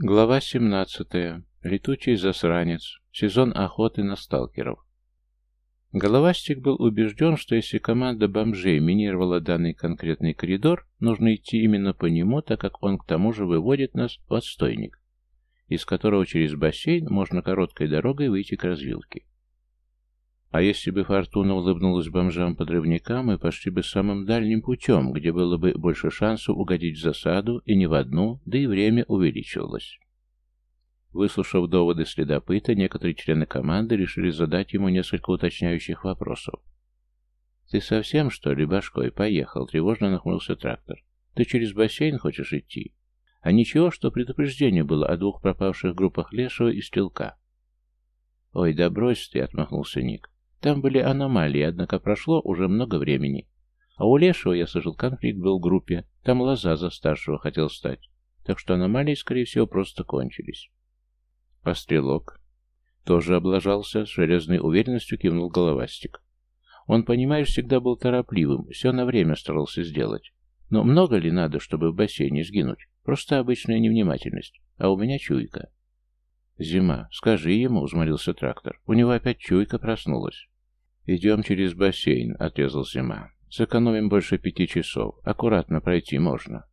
Глава 17. Летучий засранец. Сезон охоты на сталкеров. Головастик был убежден, что если команда бомжей минировала данный конкретный коридор, нужно идти именно по нему, так как он к тому же выводит нас в отстойник, из которого через бассейн можно короткой дорогой выйти к развилке. А если бы Фортуна улыбнулась бомжам-подрывникам, мы пошли бы самым дальним путем, где было бы больше шансов угодить в засаду, и не в одну, да и время увеличивалось. Выслушав доводы следопыта, некоторые члены команды решили задать ему несколько уточняющих вопросов. «Ты совсем, что ли, башкой поехал?» — тревожно нахмурился трактор. «Ты через бассейн хочешь идти?» «А ничего, что предупреждение было о двух пропавших группах Лешего и Стрелка?» «Ой, да брось ты!» — отмахнулся Ник. Там были аномалии, однако прошло уже много времени. А у Лешего, я слышал, конфликт был в группе. Там Лоза за старшего хотел стать. Так что аномалии, скорее всего, просто кончились. А? Тоже облажался, с железной уверенностью кивнул головастик. Он, понимаешь, всегда был торопливым, все на время старался сделать. Но много ли надо, чтобы в бассейне сгинуть? Просто обычная невнимательность. А у меня чуйка. «Зима, скажи ему», — взмолился трактор. «У него опять чуйка проснулась». «Идем через бассейн», — отрезал Зима. «Сэкономим больше пяти часов. Аккуратно пройти можно».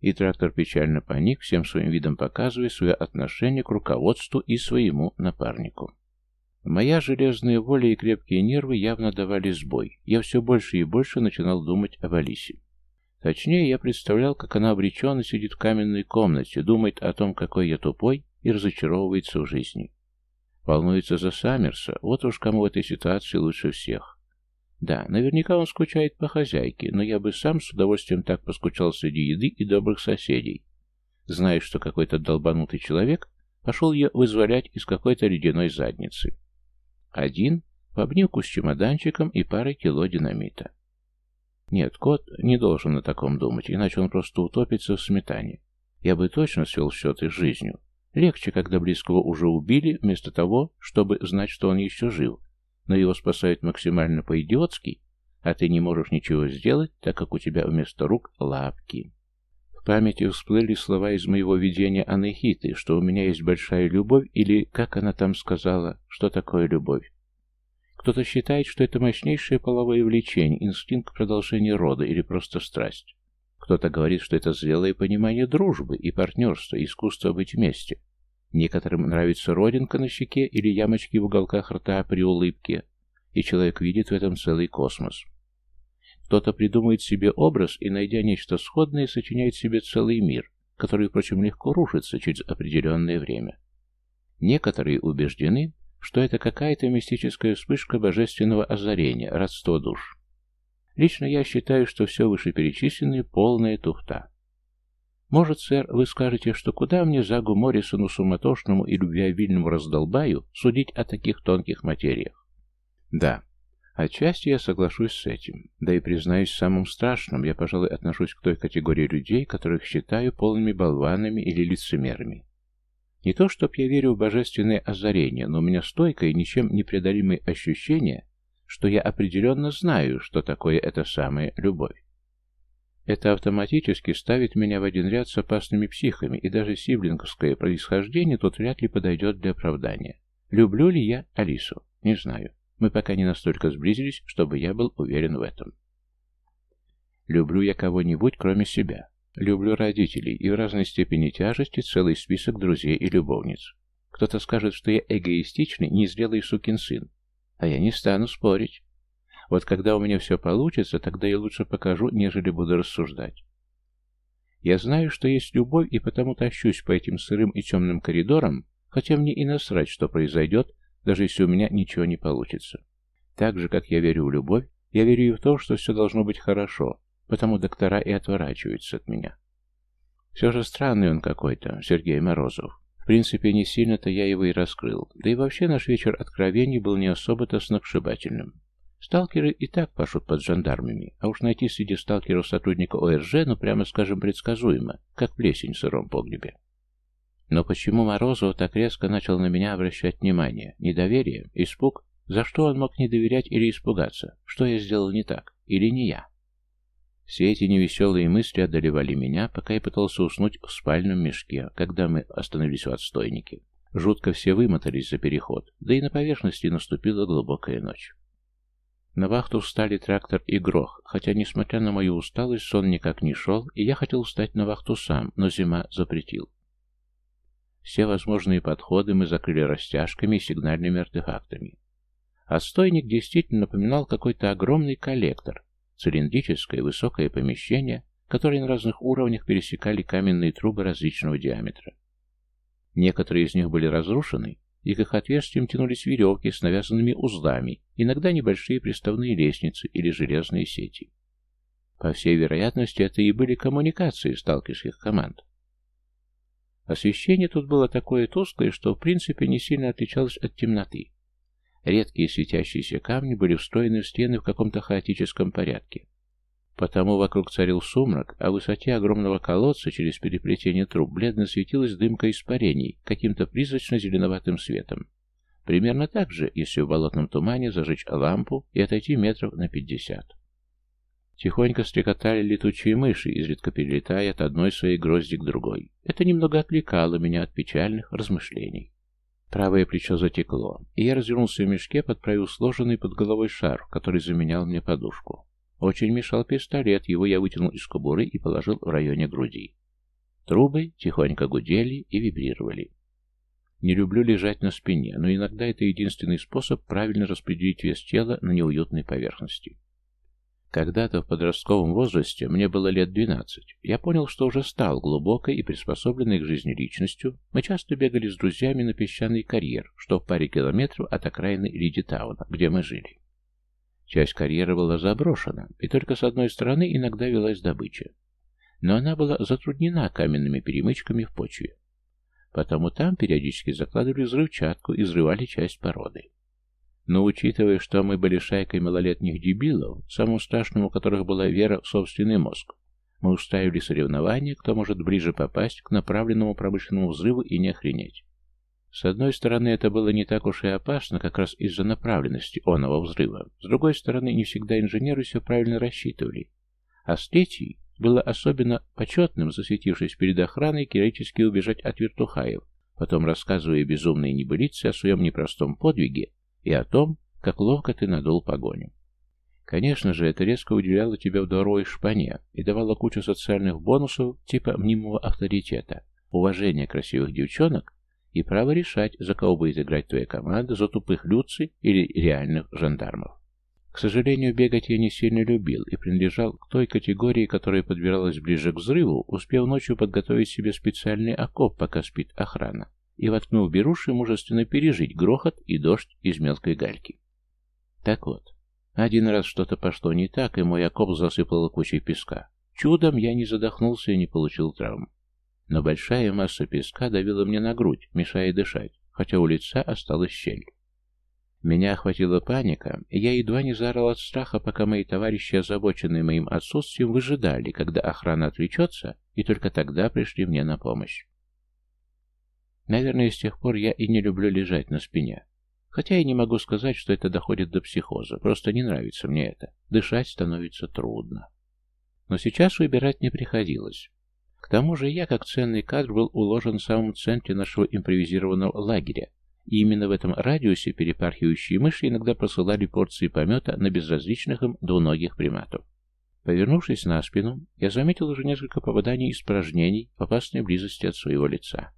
И трактор печально паник, всем своим видом показывая свое отношение к руководству и своему напарнику. Моя железная воля и крепкие нервы явно давали сбой. Я все больше и больше начинал думать об Алисе. Точнее, я представлял, как она обреченно сидит в каменной комнате, думает о том, какой я тупой, и разочаровывается в жизни. Волнуется за Саммерса, вот уж кому в этой ситуации лучше всех. Да, наверняка он скучает по хозяйке, но я бы сам с удовольствием так поскучал среди еды и добрых соседей. Зная, что какой-то долбанутый человек пошел ее вызволять из какой-то ледяной задницы. Один, в обнимку с чемоданчиком и парой кило динамита. Нет, кот не должен на таком думать, иначе он просто утопится в сметане. Я бы точно свел счеты с жизнью, Легче, когда близкого уже убили, вместо того, чтобы знать, что он еще жив, но его спасают максимально по-идиотски, а ты не можешь ничего сделать, так как у тебя вместо рук лапки. В памяти всплыли слова из моего видения Анахиты, что у меня есть большая любовь, или, как она там сказала, что такое любовь. Кто-то считает, что это мощнейшее половое влечение, инстинкт продолжения рода или просто страсть. Кто-то говорит, что это зрелое понимание дружбы и партнерства, искусство быть вместе. Некоторым нравится родинка на щеке или ямочки в уголках рта при улыбке, и человек видит в этом целый космос. Кто-то придумывает себе образ и, найдя нечто сходное, сочиняет себе целый мир, который, впрочем, легко рушится через определенное время. Некоторые убеждены, что это какая-то мистическая вспышка божественного озарения, родство душ. Лично я считаю, что все вышеперечисленное – полная туфта. Может, сэр, вы скажете, что куда мне Загу Моррисону суматошному и любвеобильному раздолбаю судить о таких тонких материях? Да, отчасти я соглашусь с этим. Да и признаюсь самым страшным, я, пожалуй, отношусь к той категории людей, которых считаю полными болванами или лицемерами. Не то, чтоб я верю в божественное озарение, но у меня стойкое ничем не преодолимое ощущение, что я определенно знаю, что такое эта самая любовь. Это автоматически ставит меня в один ряд с опасными психами, и даже сиблинговское происхождение тут вряд ли подойдет для оправдания. Люблю ли я Алису? Не знаю. Мы пока не настолько сблизились, чтобы я был уверен в этом. Люблю я кого-нибудь, кроме себя. Люблю родителей и в разной степени тяжести целый список друзей и любовниц. Кто-то скажет, что я эгоистичный, незрелый сукин сын. А я не стану спорить. Вот когда у меня все получится, тогда я лучше покажу, нежели буду рассуждать. Я знаю, что есть любовь, и потому тащусь по этим сырым и темным коридорам, хотя мне и насрать, что произойдет, даже если у меня ничего не получится. Так же, как я верю в любовь, я верю и в то, что все должно быть хорошо, потому доктора и отворачиваются от меня. Все же странный он какой-то, Сергей Морозов принципе, не сильно-то я его и раскрыл. Да и вообще наш вечер откровений был не особо-то сногсшибательным. Сталкеры и так пашут под жандармами, а уж найти среди сталкеров сотрудника ОРЖ, ну прямо скажем, предсказуемо, как плесень в сыром погребе. Но почему Морозов так резко начал на меня обращать внимание? Недоверие? Испуг? За что он мог не доверять или испугаться? Что я сделал не так? Или не я? Все эти невеселые мысли одолевали меня, пока я пытался уснуть в спальном мешке, когда мы остановились в отстойнике. Жутко все вымотались за переход, да и на поверхности наступила глубокая ночь. На вахту встали трактор и грох, хотя, несмотря на мою усталость, сон никак не шел, и я хотел встать на вахту сам, но зима запретил. Все возможные подходы мы закрыли растяжками и сигнальными артефактами. Отстойник действительно напоминал какой-то огромный коллектор, цилиндрическое высокое помещение, которое на разных уровнях пересекали каменные трубы различного диаметра. Некоторые из них были разрушены, и к их отверстиям тянулись веревки с навязанными узлами, иногда небольшие приставные лестницы или железные сети. По всей вероятности, это и были коммуникации сталкерских команд. Освещение тут было такое тусклое, что в принципе не сильно отличалось от темноты. Редкие светящиеся камни были встроены в стены в каком-то хаотическом порядке. Потому вокруг царил сумрак, а в высоте огромного колодца через переплетение труб бледно светилась дымка испарений каким-то призрачно-зеленоватым светом. Примерно так же, если в болотном тумане зажечь лампу и отойти метров на пятьдесят. Тихонько стрекотали летучие мыши, изредка перелетая от одной своей грозди к другой. Это немного отвлекало меня от печальных размышлений. Правое плечо затекло, и я развернулся в мешке, подправил сложенный под головой шар, который заменял мне подушку. Очень мешал пистолет, его я вытянул из кобуры и положил в районе груди. Трубы тихонько гудели и вибрировали. Не люблю лежать на спине, но иногда это единственный способ правильно распределить вес тела на неуютной поверхности. Когда-то в подростковом возрасте, мне было лет 12, я понял, что уже стал глубокой и приспособленной к жизни личностью. Мы часто бегали с друзьями на песчаный карьер, что в паре километров от окраины Лидитауна, где мы жили. Часть карьера была заброшена, и только с одной стороны иногда велась добыча. Но она была затруднена каменными перемычками в почве. Потому там периодически закладывали взрывчатку и взрывали часть породы. Но учитывая, что мы были шайкой малолетних дебилов, самым страшным у которых была вера в собственный мозг, мы устраивали соревнования, кто может ближе попасть к направленному промышленному взрыву и не охренеть. С одной стороны, это было не так уж и опасно, как раз из-за направленности оного взрыва. С другой стороны, не всегда инженеры все правильно рассчитывали. А с третьей было особенно почетным, засветившись перед охраной, героически убежать от вертухаев, потом рассказывая безумные небылицы о своем непростом подвиге и о том, как ловко ты надул погоню. Конечно же, это резко уделяло тебя вдоровой шпане и давало кучу социальных бонусов типа мнимого авторитета, уважения красивых девчонок и право решать, за кого будет играть твоя команда, за тупых люций или реальных жандармов. К сожалению, бегать я не сильно любил и принадлежал к той категории, которая подбиралась ближе к взрыву, успев ночью подготовить себе специальный окоп, пока спит охрана и, воткнув беруши, мужественно пережить грохот и дождь из мелкой гальки. Так вот, один раз что-то пошло не так, и мой окоп засыпало кучей песка. Чудом я не задохнулся и не получил травм. Но большая масса песка давила мне на грудь, мешая дышать, хотя у лица осталась щель. Меня охватила паника, и я едва не заорал от страха, пока мои товарищи, озабоченные моим отсутствием, выжидали, когда охрана отвлечется, и только тогда пришли мне на помощь. Наверное, с тех пор я и не люблю лежать на спине. Хотя я не могу сказать, что это доходит до психоза, просто не нравится мне это. Дышать становится трудно. Но сейчас выбирать не приходилось. К тому же я, как ценный кадр, был уложен в самом центре нашего импровизированного лагеря, и именно в этом радиусе перепархивающие мыши иногда посылали порции помета на безразличных им двуногих приматов. Повернувшись на спину, я заметил уже несколько попаданий испражнений в опасной близости от своего лица.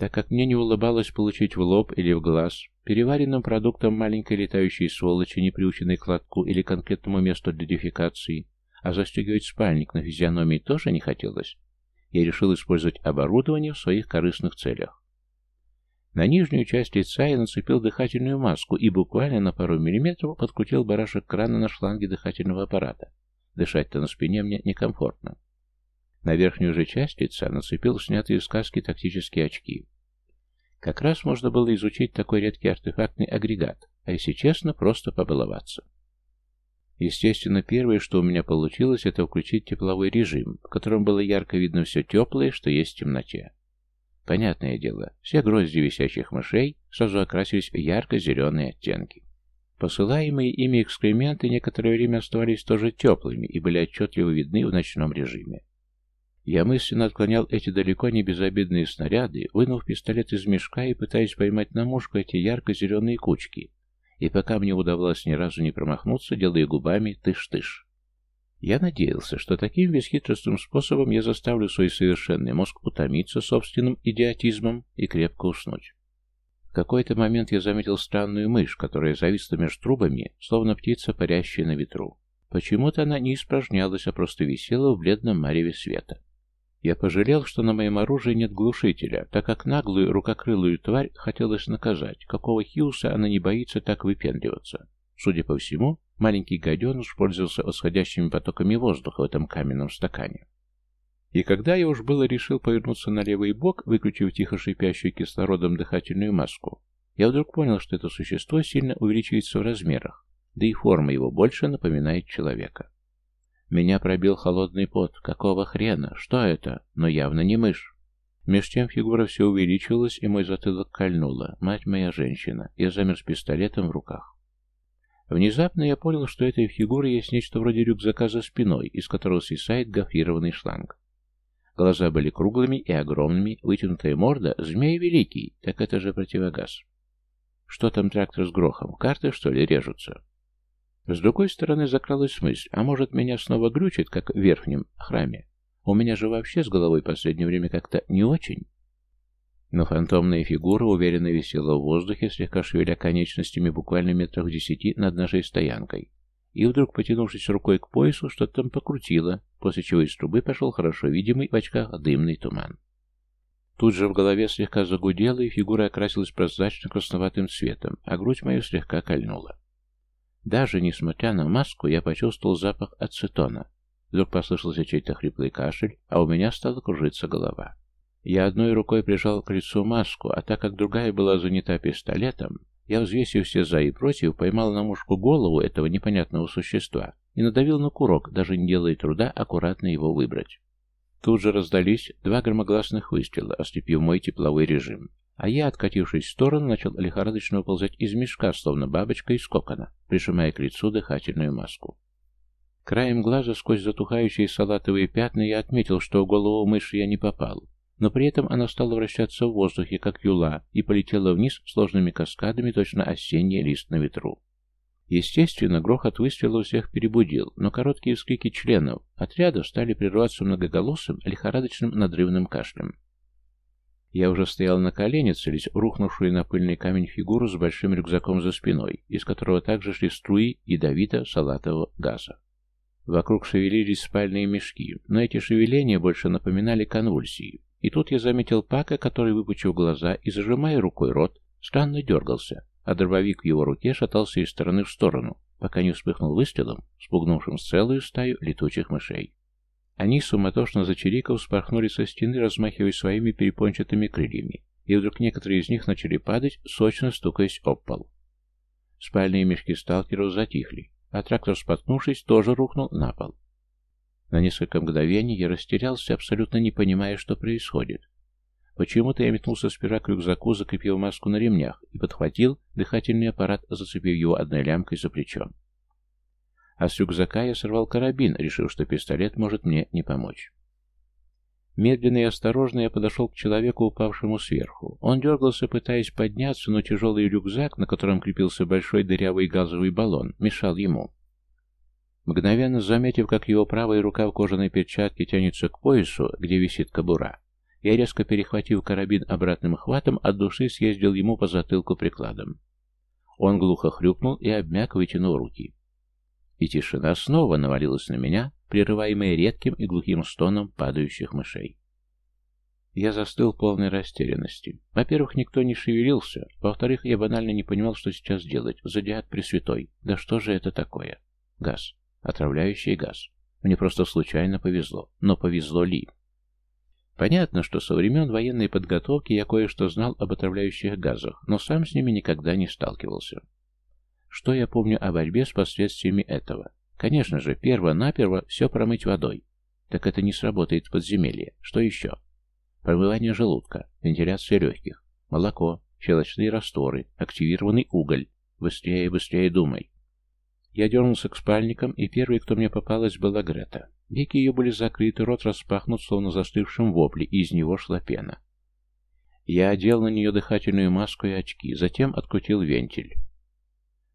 Так как мне не улыбалось получить в лоб или в глаз, переваренным продуктом маленькой летающей сволочи, не приученной к лотку или конкретному месту для дефекации, а застегивать спальник на физиономии тоже не хотелось, я решил использовать оборудование в своих корыстных целях. На нижнюю часть лица я нацепил дыхательную маску и буквально на пару миллиметров подкрутил барашек крана на шланге дыхательного аппарата. Дышать-то на спине мне некомфортно. На верхнюю же часть лица нацепил снятые из сказки тактические очки. Как раз можно было изучить такой редкий артефактный агрегат, а если честно, просто побаловаться. Естественно, первое, что у меня получилось, это включить тепловой режим, в котором было ярко видно все теплое, что есть в темноте. Понятное дело, все грозди висячих мышей сразу окрасились в ярко-зеленые оттенки. Посылаемые ими экскременты некоторое время оставались тоже теплыми и были отчетливо видны в ночном режиме. Я мысленно отклонял эти далеко не безобидные снаряды, вынув пистолет из мешка и пытаясь поймать на мушку эти ярко-зеленые кучки. И пока мне удавалось ни разу не промахнуться, делая губами тыш-тыш. Я надеялся, что таким бесхитростным способом я заставлю свой совершенный мозг утомиться собственным идиотизмом и крепко уснуть. В какой-то момент я заметил странную мышь, которая зависла между трубами, словно птица, парящая на ветру. Почему-то она не испражнялась, а просто висела в бледном мареве света. Я пожалел, что на моем оружии нет глушителя, так как наглую рукокрылую тварь хотелось наказать, какого хиуса она не боится так выпендриваться. Судя по всему, маленький гаденыш пользовался восходящими потоками воздуха в этом каменном стакане. И когда я уж было решил повернуться на левый бок, выключив тихо шипящую кислородом дыхательную маску, я вдруг понял, что это существо сильно увеличивается в размерах, да и форма его больше напоминает человека. Меня пробил холодный пот. Какого хрена? Что это? Но явно не мышь. Меж тем фигура все увеличивалась, и мой затылок кольнула. Мать моя женщина. Я замер с пистолетом в руках. Внезапно я понял, что этой фигуры есть нечто вроде рюкзака за спиной, из которого свисает гофрированный шланг. Глаза были круглыми и огромными, вытянутая морда — змей великий, так это же противогаз. Что там трактор с грохом? Карты, что ли, режутся? С другой стороны закралась мысль, а может меня снова глючит, как в верхнем храме? У меня же вообще с головой в последнее время как-то не очень. Но фантомная фигура уверенно висела в воздухе, слегка шевеля конечностями буквально метрах десяти над нашей стоянкой и вдруг, потянувшись рукой к поясу, что-то там покрутило, после чего из трубы пошел хорошо видимый в очках дымный туман. Тут же в голове слегка загудело, и фигура окрасилась прозрачно-красноватым цветом, а грудь мою слегка кольнула. Даже несмотря на маску, я почувствовал запах ацетона. Вдруг послышался чей-то хриплый кашель, а у меня стала кружиться голова. Я одной рукой прижал к лицу маску, а так как другая была занята пистолетом, я, взвесив все за и против, поймал на мушку голову этого непонятного существа и надавил на курок, даже не делая труда аккуратно его выбрать. Тут же раздались два громогласных выстрела, ослепив мой тепловой режим. А я, откатившись в сторону, начал лихорадочно уползать из мешка, словно бабочка из кокона, прижимая к лицу дыхательную маску. Краем глаза сквозь затухающие салатовые пятна я отметил, что в голову мыши я не попал, но при этом она стала вращаться в воздухе, как юла, и полетела вниз сложными каскадами, точно осенний лист на ветру. Естественно, грохот выстрела всех перебудил, но короткие вскрики членов отряда стали прерываться многоголосым, лихорадочным надрывным кашлем. Я уже стоял на колене, целясь рухнувшую на пыльный камень фигуру с большим рюкзаком за спиной, из которого также шли струи ядовито-салатового газа. Вокруг шевелились спальные мешки, но эти шевеления больше напоминали конвульсии. И тут я заметил Пака, который, выпучив глаза и зажимая рукой рот, странно дергался, а дробовик в его руке шатался из стороны в сторону, пока не вспыхнул выстрелом, спугнувшим целую стаю летучих мышей. Они, суматошно зачириков, спорхнули со стены, размахивая своими перепончатыми крыльями, и вдруг некоторые из них начали падать, сочно стукаясь об пол. Спальные мешки сталкеров затихли, а трактор, споткнувшись, тоже рухнул на пол. На несколько мгновений я растерялся, абсолютно не понимая, что происходит. Почему-то я метнулся сперва к рюкзаку, закрепив маску на ремнях, и подхватил дыхательный аппарат, зацепив его одной лямкой за плечо. А с рюкзака я сорвал карабин, решив, что пистолет может мне не помочь. Медленно и осторожно я подошел к человеку, упавшему сверху. Он дергался, пытаясь подняться, но тяжелый рюкзак, на котором крепился большой дырявый газовый баллон, мешал ему. Мгновенно заметив, как его правая рука в кожаной перчатке тянется к поясу, где висит кобура, я, резко перехватив карабин обратным хватом, от души съездил ему по затылку прикладом. Он глухо хрюкнул и обмяк, вытянув руки. И тишина снова навалилась на меня, прерываемая редким и глухим стоном падающих мышей. Я застыл в полной растерянности. Во-первых, никто не шевелился. Во-вторых, я банально не понимал, что сейчас делать. Зодиак Пресвятой. Да что же это такое? Газ. Отравляющий газ. Мне просто случайно повезло. Но повезло ли? Понятно, что со времен военной подготовки я кое-что знал об отравляющих газах, но сам с ними никогда не сталкивался. Что я помню о борьбе с последствиями этого? Конечно же, перво-наперво все промыть водой. Так это не сработает в подземелье. Что еще? Промывание желудка, вентиляция легких, молоко, щелочные растворы, активированный уголь, Быстрее, быстрее думай. Я дернулся к спальникам, и первой, кто мне попалась, была Грета. Веки ее были закрыты, рот распахнут, словно застывшим вопле, и из него шла пена. Я одел на нее дыхательную маску и очки, затем открутил вентиль.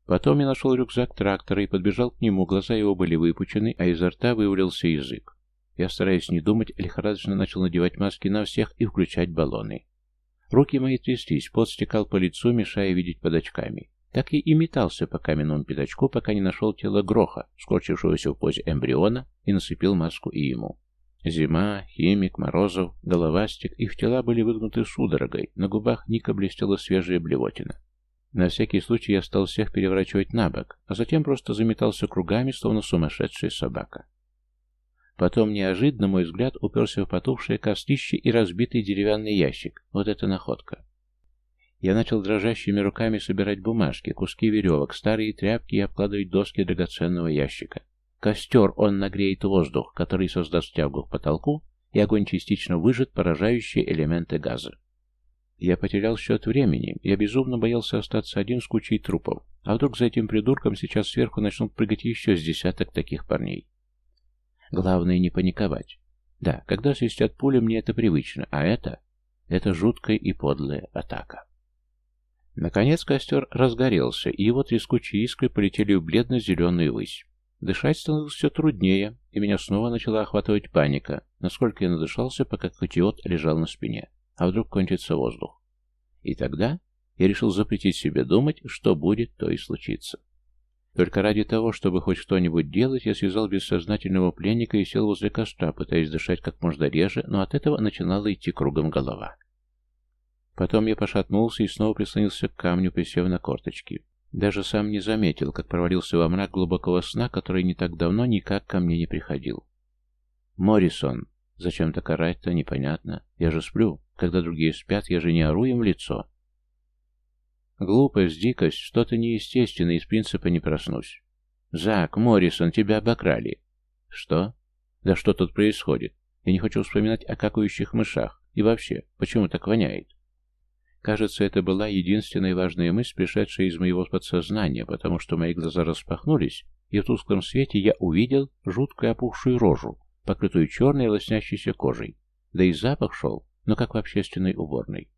Потом я нашел рюкзак трактора и подбежал к нему, глаза его были выпучены, а изо рта вывалился язык. Я, стараясь не думать, лихорадочно начал надевать маски на всех и включать баллоны. Руки мои тряслись, пот стекал по лицу, мешая видеть под очками. Так и, метался по каменному пятачку, пока не нашел тело Гроха, скорчившегося в позе эмбриона, и насыпил маску и ему. Зима, химик, Морозов, головастик, их тела были выгнуты судорогой, на губах Ника блестела свежая блевотина. На всякий случай я стал всех переворачивать на бок, а затем просто заметался кругами, словно сумасшедшая собака. Потом неожиданно мой взгляд уперся в потухшее костище и разбитый деревянный ящик. Вот это находка. Я начал дрожащими руками собирать бумажки, куски веревок, старые тряпки и обкладывать доски драгоценного ящика. Костер, он нагреет воздух, который создаст тягу к потолку, и огонь частично выжжет поражающие элементы газа. Я потерял счет времени, я безумно боялся остаться один с кучей трупов, а вдруг за этим придурком сейчас сверху начнут прыгать еще с десяток таких парней. Главное не паниковать. Да, когда свистят пули, мне это привычно, а это... Это жуткая и подлая атака. Наконец костер разгорелся, и его трескучие искры полетели в бледно-зеленую высь. Дышать становилось все труднее, и меня снова начала охватывать паника, насколько я надышался, пока котиот лежал на спине. А вдруг кончится воздух? И тогда я решил запретить себе думать, что будет, то и случится. Только ради того, чтобы хоть что-нибудь делать, я связал бессознательного пленника и сел возле костра, пытаясь дышать как можно реже, но от этого начинала идти кругом голова. Потом я пошатнулся и снова прислонился к камню, присев на корточки. Даже сам не заметил, как провалился во мрак глубокого сна, который не так давно никак ко мне не приходил. Моррисон. Зачем так орать-то, непонятно. Я же сплю. Когда другие спят, я же не ору им в лицо. Глупость, дикость, что-то неестественное, из принципа не проснусь. Зак, Моррисон, тебя обокрали. Что? Да что тут происходит? Я не хочу вспоминать о какающих мышах. И вообще, почему так воняет? Кажется, это была единственная важная мысль, пришедшая из моего подсознания, потому что мои глаза распахнулись, и в тусклом свете я увидел жуткую опухшую рожу, покрытую черной лоснящейся кожей. Да и запах шел, но как в общественной уборной.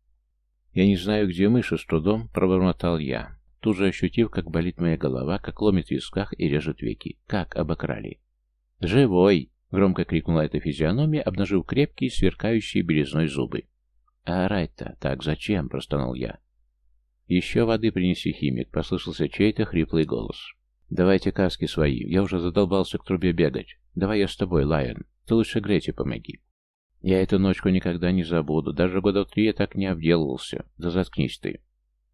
«Я не знаю, где мыши, с трудом пробормотал я, тут же ощутив, как болит моя голова, как ломит в висках и режет веки. Как обокрали. «Живой!» — громко крикнула эта физиономия, обнажив крепкие, сверкающие белизной зубы. «А орать-то? Так зачем?» — простонал я. «Еще воды принеси, химик», — послышался чей-то хриплый голос. «Давайте каски свои, я уже задолбался к трубе бегать. Давай я с тобой, Лайон. Ты лучше Грете помоги». Я эту ночку никогда не забуду. Даже года три я так не обделывался. Да заткнись ты.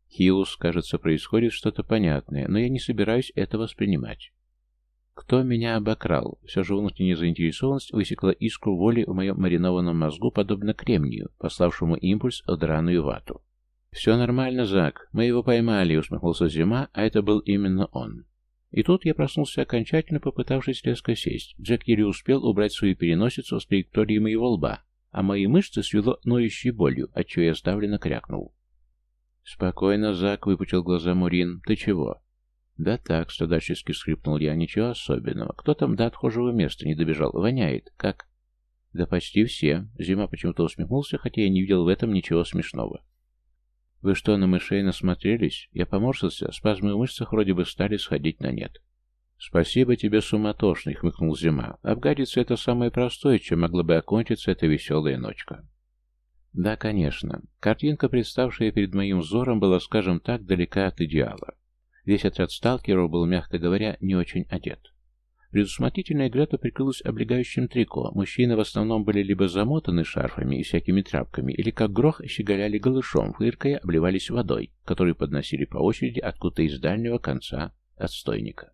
Хиус, кажется, происходит что-то понятное, но я не собираюсь это воспринимать. Кто меня обокрал? Все же внутренняя заинтересованность высекла искру воли в моем маринованном мозгу, подобно кремнию, пославшему импульс в драную вату. «Все нормально, Зак. Мы его поймали», — усмехнулся Зима, а это был именно он. И тут я проснулся окончательно, попытавшись резко сесть. Джек еле успел убрать свою переносицу с траектории моего лба, а мои мышцы свело ноющей болью, отчего я сдавленно крякнул. «Спокойно, Зак», — выпучил глаза Мурин. «Ты чего?» «Да так», — страдальчески скрипнул я, — «ничего особенного. Кто там до отхожего места не добежал? Воняет. Как?» «Да почти все». Зима почему-то усмехнулся, хотя я не видел в этом ничего смешного. «Вы что, на мышей насмотрелись?» Я поморщился, спазмы в мышцах вроде бы стали сходить на нет. «Спасибо тебе, суматошный», — хмыкнул Зима. «Обгадиться — это самое простое, чем могла бы окончиться эта веселая ночка». Да, конечно. Картинка, представшая перед моим взором, была, скажем так, далека от идеала. Весь отряд сталкеров был, мягко говоря, не очень одет. Предусмотрительная Грета прикрылась облегающим трико. Мужчины в основном были либо замотаны шарфами и всякими тряпками, или как грох щеголяли голышом, фыркая, обливались водой, которую подносили по очереди откуда-то из дальнего конца отстойника.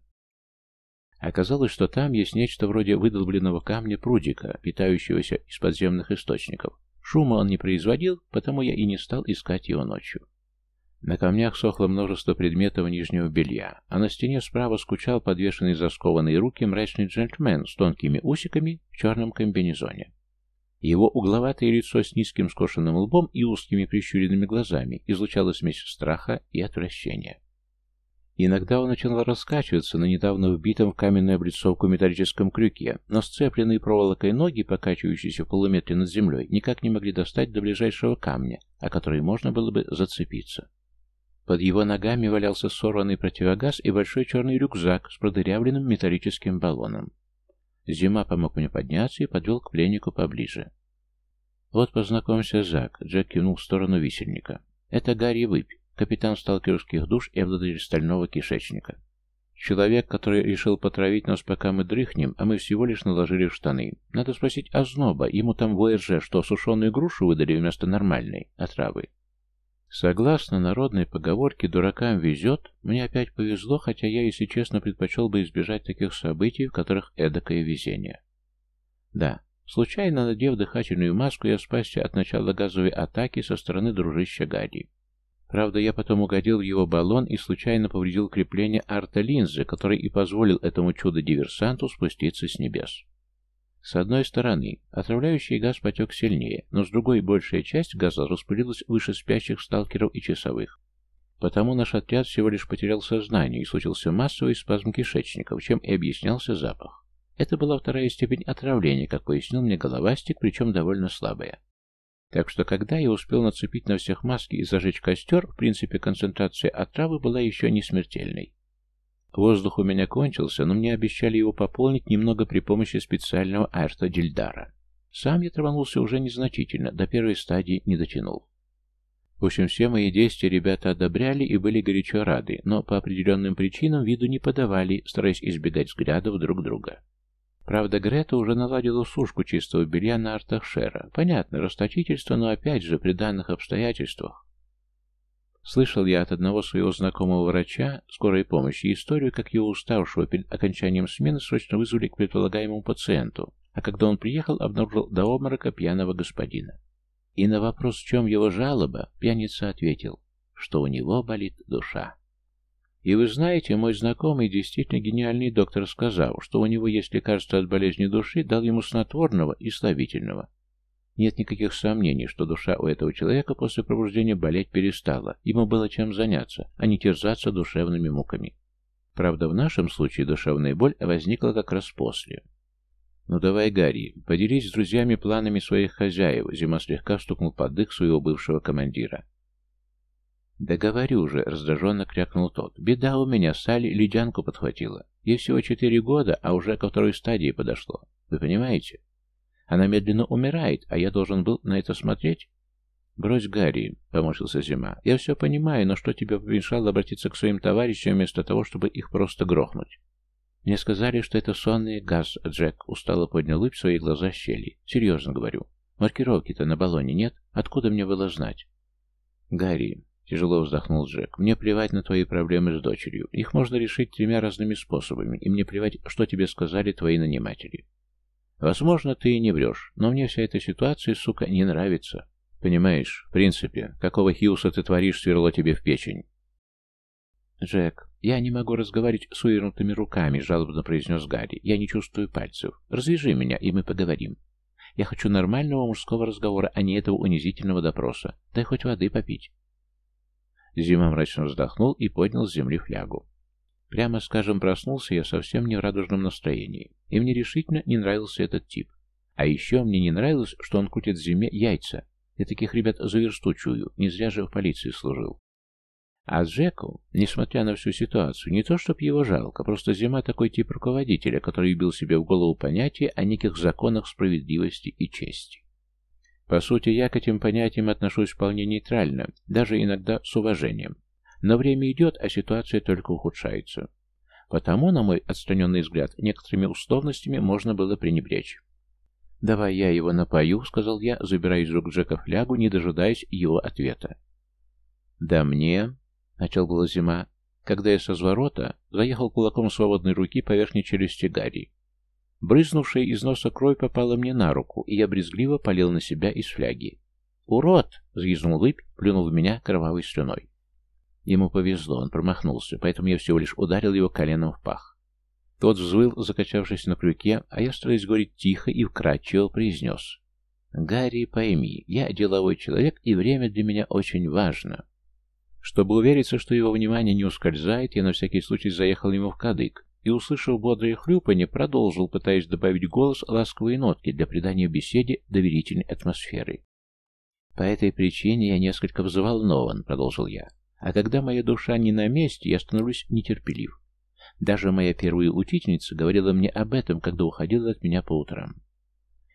Оказалось, что там есть нечто вроде выдолбленного камня прудика, питающегося из подземных источников. Шума он не производил, потому я и не стал искать его ночью. На камнях сохло множество предметов нижнего белья, а на стене справа скучал подвешенный за скованные руки мрачный джентльмен с тонкими усиками в черном комбинезоне. Его угловатое лицо с низким скошенным лбом и узкими прищуренными глазами излучало смесь страха и отвращения. Иногда он начинал раскачиваться на недавно вбитом в каменную облицовку металлическом крюке, но сцепленные проволокой ноги, покачивающиеся в полуметре над землей, никак не могли достать до ближайшего камня, о который можно было бы зацепиться. Под его ногами валялся сорванный противогаз и большой черный рюкзак с продырявленным металлическим баллоном. Зима помог мне подняться и подвел к пленнику поближе. «Вот познакомься, Зак», — Джек кивнул в сторону висельника. «Это Гарри Выпь, капитан сталкерских душ и обладатель стального кишечника. Человек, который решил потравить нас, пока мы дрыхнем, а мы всего лишь наложили в штаны. Надо спросить Озноба, ему там в ОРЖ, что сушеную грушу выдали вместо нормальной отравы. Согласно народной поговорке «дуракам везет», мне опять повезло, хотя я, если честно, предпочел бы избежать таких событий, в которых эдакое везение. Да, случайно надев дыхательную маску, я спасся от начала газовой атаки со стороны дружища Гади. Правда, я потом угодил в его баллон и случайно повредил крепление арта-линзы, который и позволил этому чудо-диверсанту спуститься с небес. С одной стороны, отравляющий газ потек сильнее, но с другой большая часть газа распылилась выше спящих сталкеров и часовых. Потому наш отряд всего лишь потерял сознание и случился массовый спазм кишечников, чем и объяснялся запах. Это была вторая степень отравления, как пояснил мне головастик, причем довольно слабая. Так что, когда я успел нацепить на всех маски и зажечь костер, в принципе, концентрация отравы была еще не смертельной. Воздух у меня кончился, но мне обещали его пополнить немного при помощи специального арта Дильдара. Сам я траванулся уже незначительно, до первой стадии не дотянул. В общем, все мои действия ребята одобряли и были горячо рады, но по определенным причинам виду не подавали, стараясь избегать взглядов друг друга. Правда, Грета уже наладила сушку чистого белья на артах Шера. Понятно, расточительство, но опять же, при данных обстоятельствах. Слышал я от одного своего знакомого врача скорой помощи историю, как его уставшего перед окончанием смены срочно вызвали к предполагаемому пациенту, а когда он приехал, обнаружил до обморока пьяного господина. И на вопрос, в чем его жалоба, пьяница ответил, что у него болит душа. И вы знаете, мой знакомый, действительно гениальный доктор, сказал, что у него есть лекарство от болезни души, дал ему снотворного и слабительного. Нет никаких сомнений, что душа у этого человека после пробуждения болеть перестала. Ему было чем заняться, а не терзаться душевными муками. Правда, в нашем случае душевная боль возникла как раз после. «Ну давай, Гарри, поделись с друзьями планами своих хозяев», Зима слегка стукнул под дых своего бывшего командира. «Да говорю же», — раздраженно крякнул тот. «Беда у меня, Салли ледянку подхватила. Ей всего четыре года, а уже ко второй стадии подошло. Вы понимаете?» Она медленно умирает, а я должен был на это смотреть? «Брось, Гарри», — поморщился Зима. «Я все понимаю, но что тебе помешало обратиться к своим товарищам вместо того, чтобы их просто грохнуть?» «Мне сказали, что это сонный газ, Джек», — устало поднял лып свои глаза щели. «Серьезно говорю. Маркировки-то на баллоне нет. Откуда мне было знать?» «Гарри», — тяжело вздохнул Джек, — «мне плевать на твои проблемы с дочерью. Их можно решить тремя разными способами, и мне плевать, что тебе сказали твои наниматели. Возможно, ты и не врешь, но мне вся эта ситуация, сука, не нравится. Понимаешь, в принципе, какого хиуса ты творишь, сверло тебе в печень. Джек, я не могу разговаривать с увернутыми руками, жалобно произнес Гарри. Я не чувствую пальцев. Развяжи меня, и мы поговорим. Я хочу нормального мужского разговора, а не этого унизительного допроса. Дай хоть воды попить. Зима мрачно вздохнул и поднял с земли флягу. Прямо скажем, проснулся я совсем не в радужном настроении, и мне решительно не нравился этот тип. А еще мне не нравилось, что он крутит в зиме яйца. Я таких ребят за не зря же в полиции служил. А Джеку, несмотря на всю ситуацию, не то чтоб его жалко, просто Зима такой тип руководителя, который бил себе в голову понятие о неких законах справедливости и чести. По сути, я к этим понятиям отношусь вполне нейтрально, даже иногда с уважением. Но время идет, а ситуация только ухудшается. Потому, на мой отстраненный взгляд, некоторыми условностями можно было пренебречь. «Давай я его напою», — сказал я, забирая из рук Джека флягу, не дожидаясь его ответа. «Да мне...» — начал было зима, когда я со зворота заехал кулаком свободной руки по верхней челюсти Гарри. Брызнувшая из носа кровь попала мне на руку, и я брезгливо полил на себя из фляги. «Урод!» — взвизнул лыпь, плюнул в меня кровавой слюной. Ему повезло, он промахнулся, поэтому я всего лишь ударил его коленом в пах. Тот взвыл, закачавшись на крюке, а я, стараясь говорить тихо и вкрадчиво, произнес. «Гарри, пойми, я деловой человек, и время для меня очень важно». Чтобы увериться, что его внимание не ускользает, я на всякий случай заехал ему в кадык и, услышав бодрое хлюпанье, продолжил, пытаясь добавить голос ласковые нотки для придания беседе доверительной атмосферы. «По этой причине я несколько взволнован», — продолжил я. «А когда моя душа не на месте, я становлюсь нетерпелив. Даже моя первая учительница говорила мне об этом, когда уходила от меня по утрам.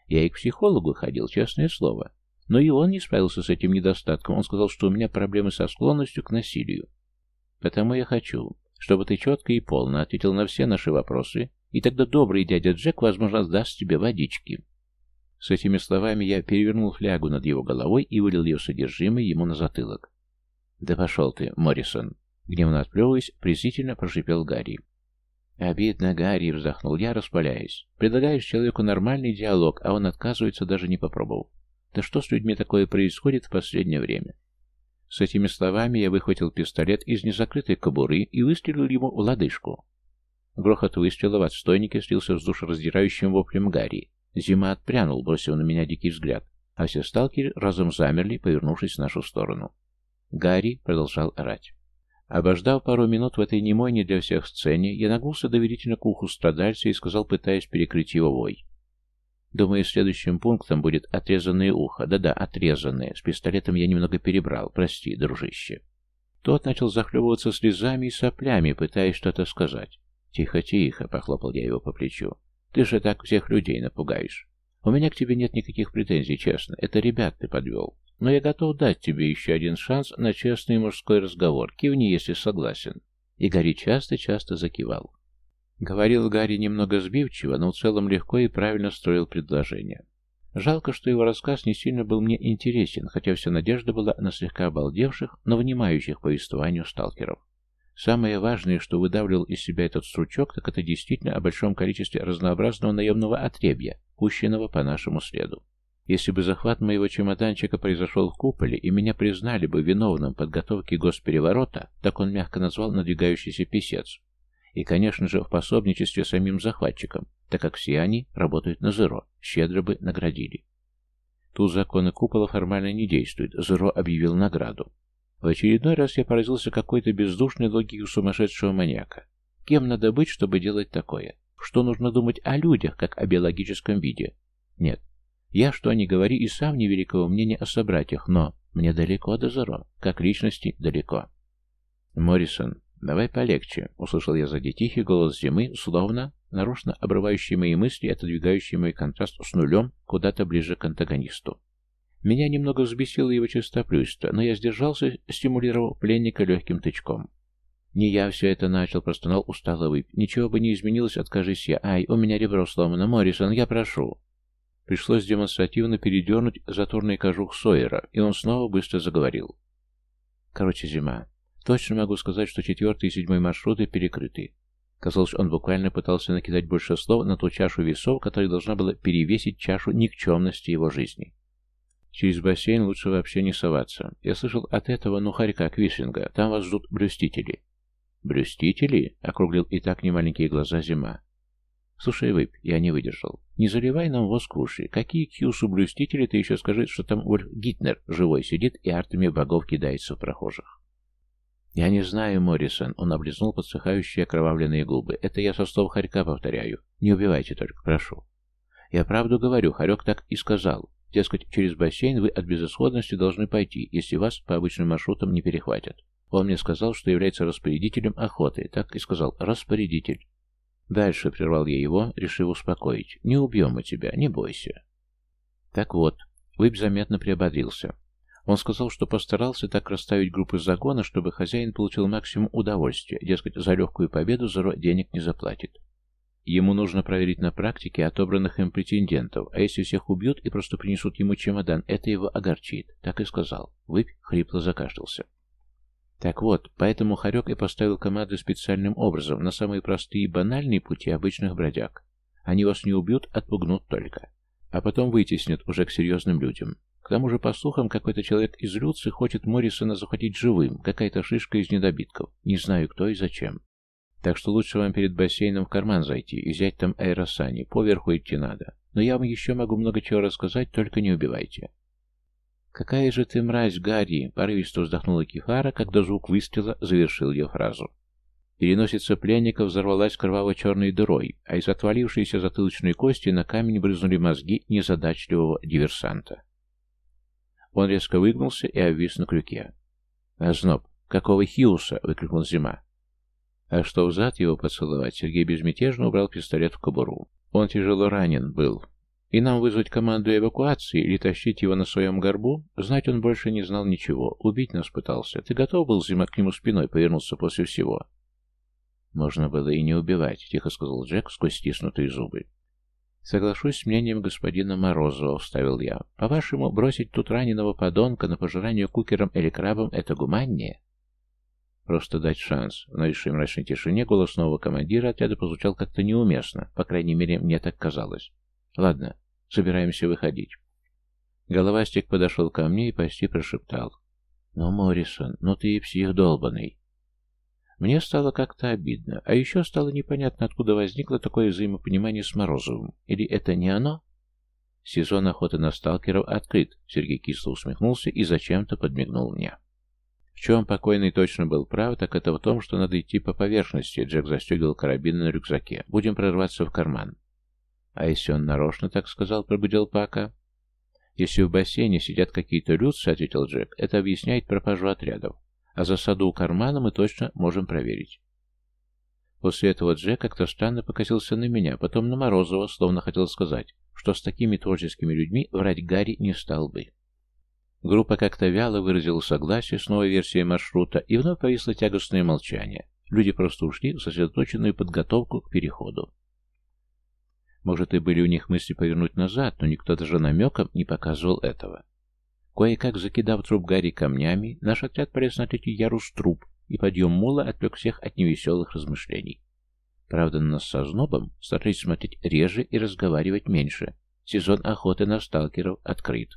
Я и к психологу ходил, честное слово. Но и он не справился с этим недостатком. Он сказал, что у меня проблемы со склонностью к насилию. Потому я хочу, чтобы ты четко и полно ответил на все наши вопросы, и тогда добрый дядя Джек, возможно, даст тебе водички. С этими словами я перевернул флягу над его головой и вылил ее содержимое ему на затылок. «Да пошел ты, Моррисон!» Гневно отплевываясь, презрительно прошипел Гарри. «Обидно, Гарри!» — вздохнул я, распаляясь. «Предлагаешь человеку нормальный диалог, а он отказывается, даже не попробовав. Да что с людьми такое происходит в последнее время?» С этими словами я выхватил пистолет из незакрытой кобуры и выстрелил ему в лодыжку. Грохот выстрела в отстойнике слился с душераздирающим воплем Гарри. Зима отпрянул, бросив на меня дикий взгляд, а все сталкеры разом замерли, повернувшись в нашу сторону. Гарри продолжал орать. Обождав пару минут в этой немой не для всех сцене, я нагнулся доверительно к уху страдальца и сказал, пытаясь перекрыть его вой. Думаю, следующим пунктом будет отрезанное ухо. Да-да, отрезанное. С пистолетом я немного перебрал. Прости, дружище. Тот начал захлебываться слезами и соплями, пытаясь что-то сказать. «Тихо, тихо», — похлопал я его по плечу. «Ты же так всех людей напугаешь. У меня к тебе нет никаких претензий, честно. Это ребят ты подвел. Но я готов дать тебе еще один шанс на честный мужской разговор. Кивни, если согласен». И Гарри часто-часто закивал. Говорил Гарри немного сбивчиво, но в целом легко и правильно строил предложение. Жалко, что его рассказ не сильно был мне интересен, хотя вся надежда была на слегка обалдевших, но внимающих повествованию сталкеров. Самое важное, что выдавливал из себя этот стручок, так это действительно о большом количестве разнообразного наемного отребья, пущенного по нашему следу. Если бы захват моего чемоданчика произошел в куполе, и меня признали бы виновным в подготовке госпереворота, так он мягко назвал надвигающийся писец, и, конечно же, в пособничестве самим захватчикам, так как все они работают на Зеро, щедро бы наградили. Тут законы купола формально не действуют, Зеро объявил награду. В очередной раз я поразился какой-то бездушной логике сумасшедшего маньяка. Кем надо быть, чтобы делать такое? Что нужно думать о людях, как о биологическом виде? Нет. Я, что они говори, и сам невеликого мнения о собратьях, но мне далеко до Зеро, как личности далеко. Моррисон, «Давай полегче», — услышал я сзади тихий голос зимы, словно нарочно обрывающий мои мысли, отодвигающий мой контраст с нулем куда-то ближе к антагонисту. Меня немного взбесило его чистоплюйство, но я сдержался, стимулировав пленника легким тычком. «Не я все это начал», — простонал устало выпь. «Ничего бы не изменилось, откажись я. Ай, у меня ребро сломано. Моррисон, я прошу». Пришлось демонстративно передернуть заторный кожух Сойера, и он снова быстро заговорил. «Короче, зима. Точно могу сказать, что четвертый и седьмой маршруты перекрыты. Казалось, он буквально пытался накидать больше слов на ту чашу весов, которая должна была перевесить чашу никчемности его жизни. Через бассейн лучше вообще не соваться. Я слышал от этого, ну, хорька Квислинга, там вас ждут блюстители. «Блюстители?» — округлил и так немаленькие глаза зима. «Слушай, Выпь, я не выдержал. Не заливай нам воск в уши. Какие кьюсу блюстители, ты еще скажи, что там Ольф Гитнер живой сидит и артами богов кидается в прохожих». «Я не знаю, Моррисон», — он облизнул подсыхающие окровавленные губы. «Это я со слов Харька повторяю. Не убивайте только, прошу». «Я правду говорю, Харек так и сказал. Дескать, через бассейн вы от безысходности должны пойти, если вас по обычным маршрутам не перехватят. Он мне сказал, что является распорядителем охоты. Так и сказал «распорядитель». Дальше прервал я его, решив успокоить. «Не убьем мы тебя, не бойся». Так вот, Выб заметно приободрился. Он сказал, что постарался так расставить группы загона, чтобы хозяин получил максимум удовольствия, дескать, за легкую победу Зеро денег не заплатит. Ему нужно проверить на практике отобранных им претендентов, а если всех убьют и просто принесут ему чемодан, это его огорчит. Так и сказал. Выпь хрипло закашлялся. Так вот, поэтому Харек и поставил команды специальным образом на самые простые и банальные пути обычных бродяг. Они вас не убьют, отпугнут только. А потом вытеснят уже к серьезным людям. К тому же, по слухам, какой-то человек из Люци хочет Моррисона захватить живым, какая-то шишка из недобитков. Не знаю, кто и зачем. Так что лучше вам перед бассейном в карман зайти и взять там аэросани. Поверху идти надо. Но я вам еще могу много чего рассказать, только не убивайте. «Какая же ты мразь, Гарри!» — порывисто вздохнула Кефара, когда звук выстрела завершил ее фразу. Переносица пленника взорвалась кроваво-черной дырой, а из отвалившейся затылочной кости на камень брызнули мозги незадачливого диверсанта. Он резко выгнулся и обвис на крюке. «Озноб! Какого Хиуса?» — выкрикнул Зима. А что взад его поцеловать, Сергей безмятежно убрал пистолет в кобуру. Он тяжело ранен был. И нам вызвать команду эвакуации или тащить его на своем горбу? Знать он больше не знал ничего. Убить нас пытался. Ты готов был, Зима, к нему спиной повернуться после всего? «Можно было и не убивать», — тихо сказал Джек сквозь стиснутые зубы. «Соглашусь с мнением господина Морозова», — вставил я. «По-вашему, бросить тут раненого подонка на пожирание кукером или крабом — это гуманнее?» «Просто дать шанс». В нависшей мрачной тишине голос нового командира отряда прозвучал как-то неуместно, по крайней мере, мне так казалось. «Ладно, собираемся выходить». Головастик подошел ко мне и почти прошептал. «Ну, Моррисон, ну ты и псих долбанный». Мне стало как-то обидно, а еще стало непонятно, откуда возникло такое взаимопонимание с Морозовым. Или это не оно? Сезон охоты на сталкеров открыт, Сергей кисло усмехнулся и зачем-то подмигнул мне. В чем покойный точно был прав, так это в том, что надо идти по поверхности, Джек застегивал карабин на рюкзаке. Будем прорваться в карман. А если он нарочно так сказал, пробудил Пака? Если в бассейне сидят какие-то людцы, ответил Джек, это объясняет пропажу отрядов. А засаду у кармана мы точно можем проверить. После этого Джек как-то странно покосился на меня, потом на Морозова, словно хотел сказать, что с такими творческими людьми врать Гарри не стал бы. Группа как-то вяло выразила согласие с новой версией маршрута, и вновь повисло тягостное молчание. Люди просто ушли в сосредоточенную подготовку к переходу. Может, и были у них мысли повернуть назад, но никто даже намеком не показывал этого. Кое-как закидав труп Гарри камнями, наш отряд полез на третий ярус труп, и подъем мула отвлек всех от невеселых размышлений. Правда, на нас со знобом старались смотреть реже и разговаривать меньше. Сезон охоты на сталкеров открыт.